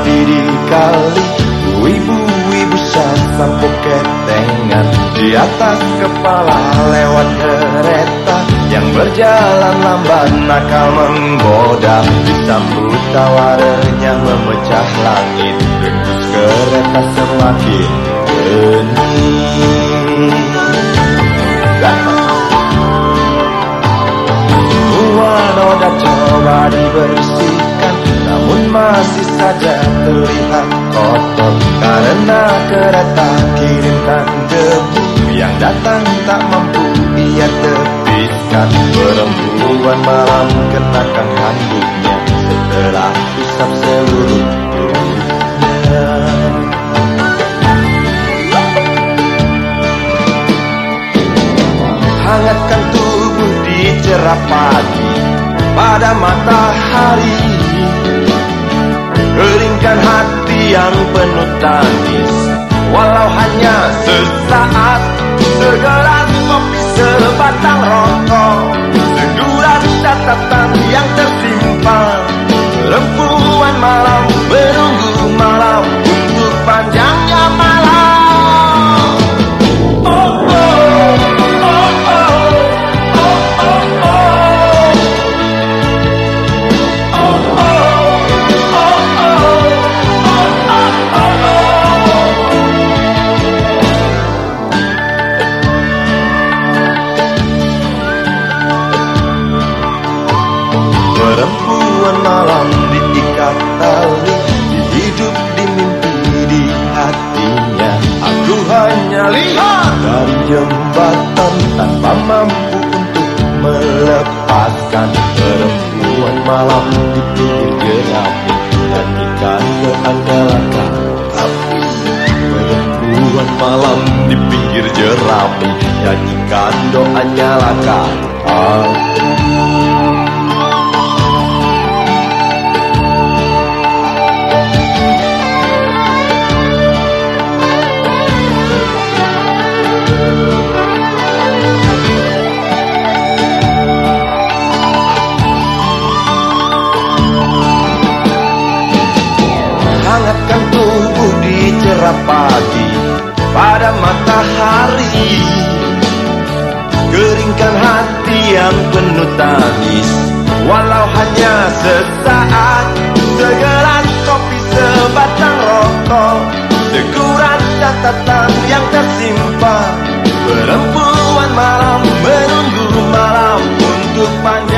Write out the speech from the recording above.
di kali Ibu-ibu sampo ketengan. Di atas kepala lewat kereta Yang berjalan lambat nakal menggoda. Disambut tawarnya memecah langit Dengus kereta semakin hening terlihat kotor Karena kereta kirimkan debu Yang datang tak mampu ia tepiskan Perempuan malam kenakan handuknya Setelah usap seluruh tubuhnya Hangatkan tubuh di cerah pagi Pada matahari tangis Walau hanya sesaat Mampu untuk melepaskan Perempuan malam di pinggir jerami Nyanyikan keandalakan api Perempuan malam di pinggir jerami Nyanyikan doa nyalakan api pagi pada matahari. Keringkan hati yang penuh tangis Walau hanya sesaat. Segelas kopi sebatang rokok Seguran catatan yang tersimpan. Perempuan malam menunggu malam Untuk panjang